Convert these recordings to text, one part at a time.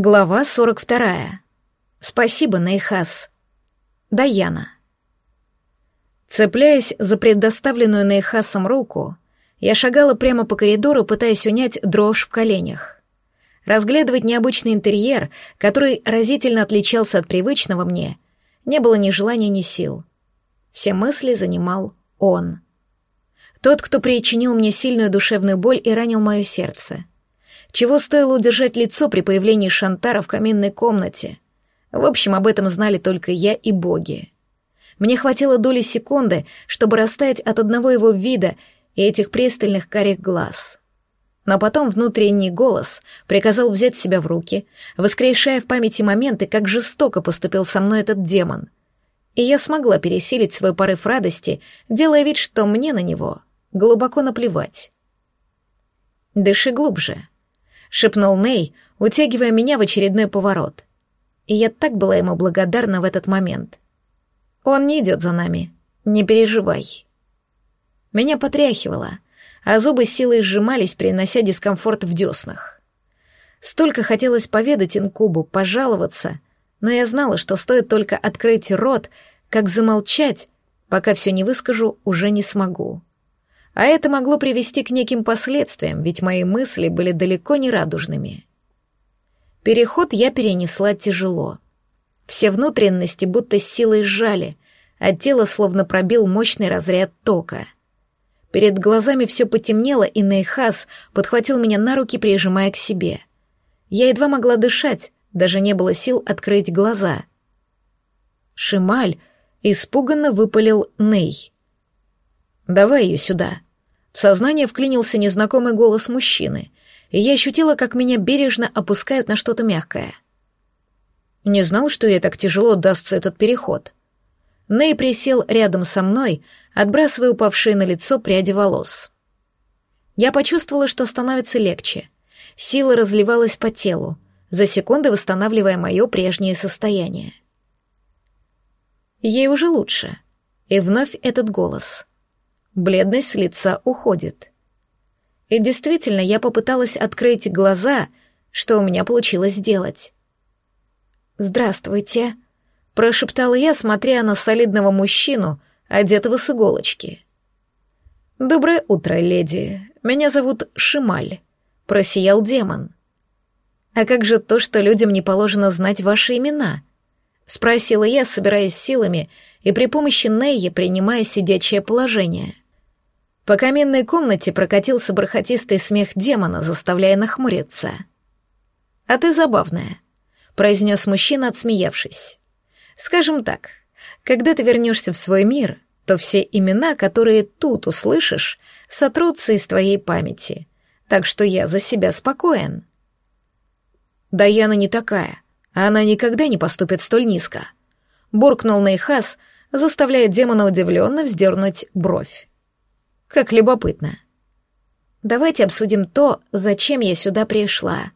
Глава 42. Спасибо, Нейхас. Даяна. Цепляясь за предоставленную Нейхасом руку, я шагала прямо по коридору, пытаясь унять дрожь в коленях. Разглядывать необычный интерьер, который разительно отличался от привычного мне, не было ни желания, ни сил. Все мысли занимал он. Тот, кто причинил мне сильную душевную боль и ранил мое сердце — чего стоило удержать лицо при появлении Шантара в каминной комнате? В общем, об этом знали только я и боги. Мне хватило доли секунды, чтобы растаять от одного его вида и этих пристальных карих глаз. Но потом внутренний голос приказал взять себя в руки, воскрешая в памяти моменты, как жестоко поступил со мной этот демон. И я смогла пересилить свой порыв радости, делая вид, что мне на него глубоко наплевать. «Дыши глубже», — шепнул Ней, утягивая меня в очередной поворот. И я так была ему благодарна в этот момент. «Он не идет за нами. Не переживай». Меня потряхивало, а зубы силой сжимались, принося дискомфорт в деснах. Столько хотелось поведать инкубу, пожаловаться, но я знала, что стоит только открыть рот, как замолчать, пока все не выскажу, уже не смогу. А это могло привести к неким последствиям, ведь мои мысли были далеко не радужными. Переход я перенесла тяжело. Все внутренности будто силой сжали, а тело словно пробил мощный разряд тока. Перед глазами все потемнело, и Нейхас подхватил меня на руки, прижимая к себе. Я едва могла дышать, даже не было сил открыть глаза. Шималь испуганно выпалил Ней. «Давай ее сюда», в сознание вклинился незнакомый голос мужчины, и я ощутила, как меня бережно опускают на что-то мягкое. Не знал, что ей так тяжело дастся этот переход. Ней присел рядом со мной, отбрасывая упавшие на лицо пряди волос. Я почувствовала, что становится легче. Сила разливалась по телу, за секунды восстанавливая мое прежнее состояние. Ей уже лучше. И вновь этот голос бледность с лица уходит. И действительно, я попыталась открыть глаза, что у меня получилось сделать. «Здравствуйте», — прошептала я, смотря на солидного мужчину, одетого с иголочки. «Доброе утро, леди. Меня зовут Шималь», — просиял демон. «А как же то, что людям не положено знать ваши имена?» — спросила я, собираясь силами и при помощи Нейи принимая сидячее положение. По каменной комнате прокатился бархатистый смех демона, заставляя нахмуриться. «А ты забавная», — произнес мужчина, отсмеявшись. «Скажем так, когда ты вернешься в свой мир, то все имена, которые тут услышишь, сотрутся из твоей памяти, так что я за себя спокоен». «Даяна не такая, она никогда не поступит столь низко», — буркнул Нейхас, заставляя демона удивленно вздернуть бровь. Как любопытно. Давайте обсудим то, зачем я сюда пришла.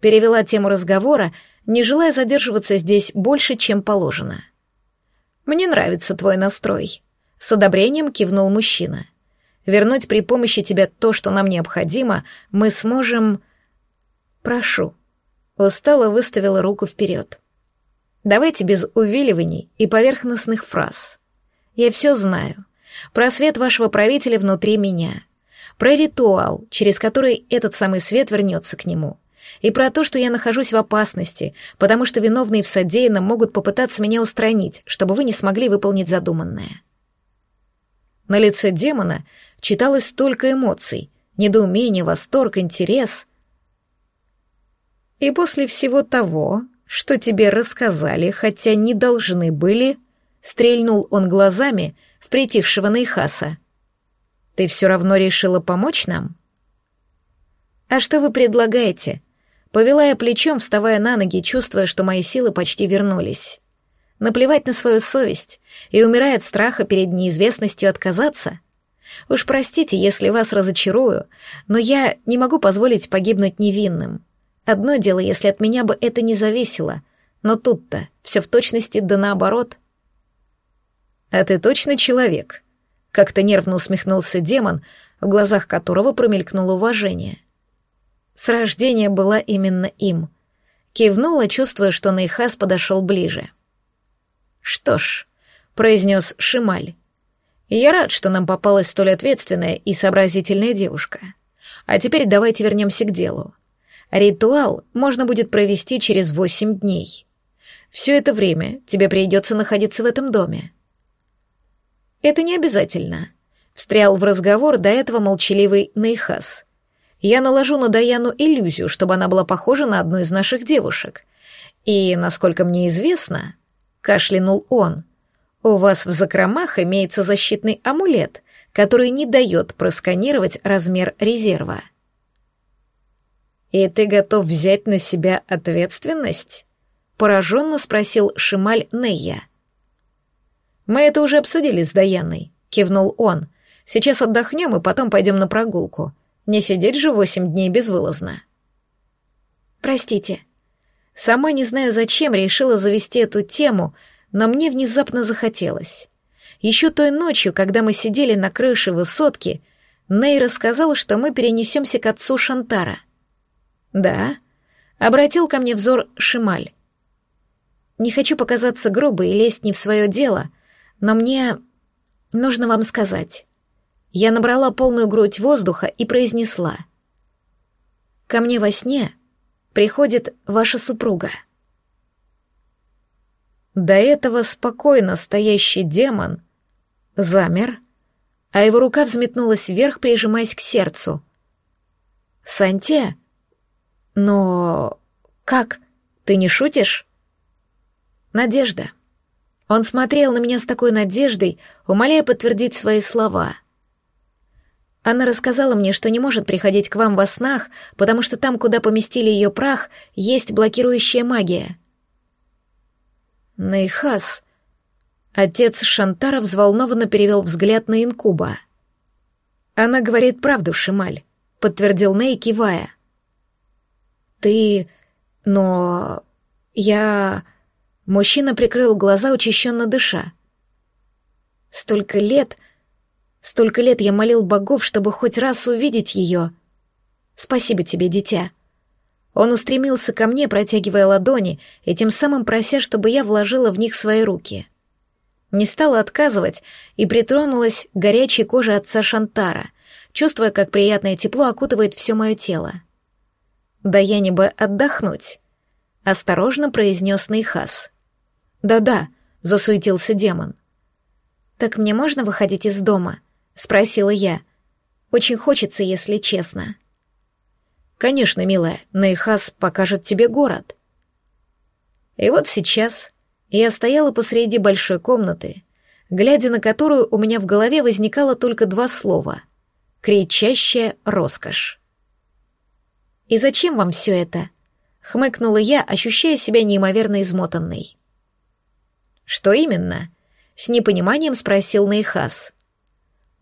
Перевела тему разговора, не желая задерживаться здесь больше, чем положено. Мне нравится твой настрой. С одобрением кивнул мужчина. Вернуть при помощи тебя то, что нам необходимо, мы сможем... Прошу. Устало выставила руку вперед. Давайте без увиливаний и поверхностных фраз. Я все знаю про свет вашего правителя внутри меня, про ритуал, через который этот самый свет вернется к нему, и про то, что я нахожусь в опасности, потому что виновные в содеянном могут попытаться меня устранить, чтобы вы не смогли выполнить задуманное. На лице демона читалось столько эмоций, недоумение, восторг, интерес. И после всего того, что тебе рассказали, хотя не должны были, стрельнул он глазами — в притихшего Нейхаса. «Ты все равно решила помочь нам?» «А что вы предлагаете?» Повела я плечом, вставая на ноги, чувствуя, что мои силы почти вернулись. Наплевать на свою совесть и, умирая от страха перед неизвестностью, отказаться? Уж простите, если вас разочарую, но я не могу позволить погибнуть невинным. Одно дело, если от меня бы это не зависело, но тут-то все в точности да наоборот — «А ты точно человек?» Как-то нервно усмехнулся демон, в глазах которого промелькнуло уважение. С рождения была именно им. Кивнула, чувствуя, что Нейхас подошел ближе. «Что ж», — произнес Шималь, — «я рад, что нам попалась столь ответственная и сообразительная девушка. А теперь давайте вернемся к делу. Ритуал можно будет провести через восемь дней. Все это время тебе придется находиться в этом доме». «Это не обязательно», — встрял в разговор до этого молчаливый Нейхас — я наложу на Даяну иллюзию, чтобы она была похожа на одну из наших девушек. И, насколько мне известно, кашлянул он, у вас в закромах имеется защитный амулет, который не дает просканировать размер резерва. «И ты готов взять на себя ответственность?» — пораженно спросил Шималь Нейя. «Мы это уже обсудили с Даяной», — кивнул он. «Сейчас отдохнем и потом пойдем на прогулку. Не сидеть же восемь дней безвылазно. Простите. Сама не знаю, зачем решила завести эту тему, но мне внезапно захотелось. Еще той ночью, когда мы сидели на крыше высотки, Ней рассказал, что мы перенесемся к отцу Шантара. Да, обратил ко мне взор Шималь. Не хочу показаться грубой и лезть не в свое дело, но мне нужно вам сказать. Я набрала полную грудь воздуха и произнесла. «Ко мне во сне приходит ваша супруга». До этого спокойно стоящий демон замер, а его рука взметнулась вверх, прижимаясь к сердцу. «Санте? Но... как? Ты не шутишь?» «Надежда». Он смотрел на меня с такой надеждой, умоляя подтвердить свои слова — она рассказала мне, что не может приходить к вам во снах, потому что там, куда поместили ее прах, есть блокирующая магия. Нейхас. Отец Шантара взволнованно перевел взгляд на инкуба. Она говорит правду, Шималь, подтвердил Ней, кивая. Ты... но... я... Мужчина прикрыл глаза, учащенно дыша. Столько лет Столько лет я молил богов, чтобы хоть раз увидеть ее. Спасибо тебе, дитя. Он устремился ко мне, протягивая ладони, и тем самым прося, чтобы я вложила в них свои руки. Не стала отказывать и притронулась к горячей коже отца Шантара, чувствуя, как приятное тепло окутывает все мое тело. «Да я не бы отдохнуть», — осторожно произнес Нейхас. «Да-да», — засуетился демон. «Так мне можно выходить из дома?» — спросила я. «Очень хочется, если честно». «Конечно, милая, Нейхас покажет тебе город». И вот сейчас я стояла посреди большой комнаты, глядя на которую у меня в голове возникало только два слова — кричащая роскошь. «И зачем вам все это?» — хмыкнула я, ощущая себя неимоверно измотанной. «Что именно?» — с непониманием спросил Нейхас.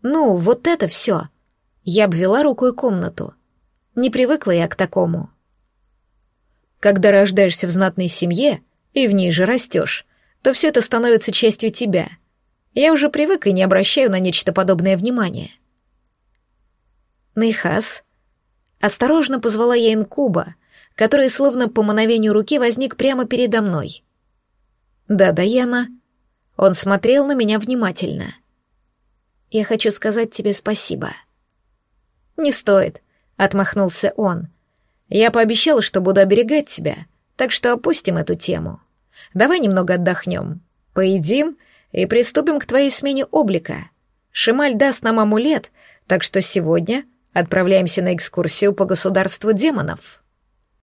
«Ну, вот это все!» Я обвела рукой комнату. Не привыкла я к такому. Когда рождаешься в знатной семье и в ней же растешь, то все это становится частью тебя. Я уже привык и не обращаю на нечто подобное внимания. Нейхас. Осторожно позвала я инкуба, который словно по мановению руки возник прямо передо мной. «Да, Даяна». Он смотрел на меня внимательно. Я хочу сказать тебе спасибо». «Не стоит», — отмахнулся он. «Я пообещал, что буду оберегать тебя, так что опустим эту тему. Давай немного отдохнем, поедим и приступим к твоей смене облика. Шималь даст нам амулет, так что сегодня отправляемся на экскурсию по государству демонов».